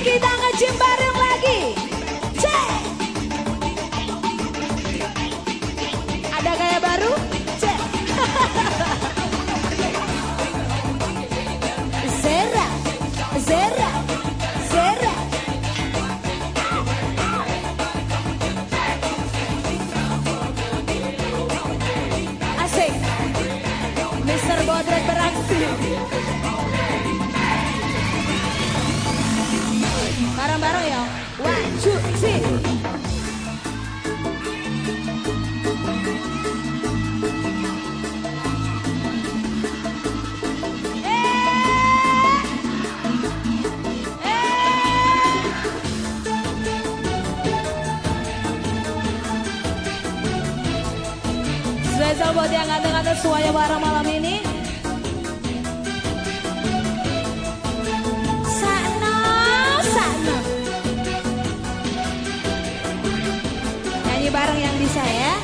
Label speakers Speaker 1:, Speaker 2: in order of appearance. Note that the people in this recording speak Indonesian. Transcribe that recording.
Speaker 1: kita ngejim bareng lagi. C Ada gaya baru? C Zera Zera Zera. Asik. Mister Bodrek spesial buat yang ganteng-ganteng suaya bareng malam ini. Sana, sana Nyanyi bareng yang bisa ya.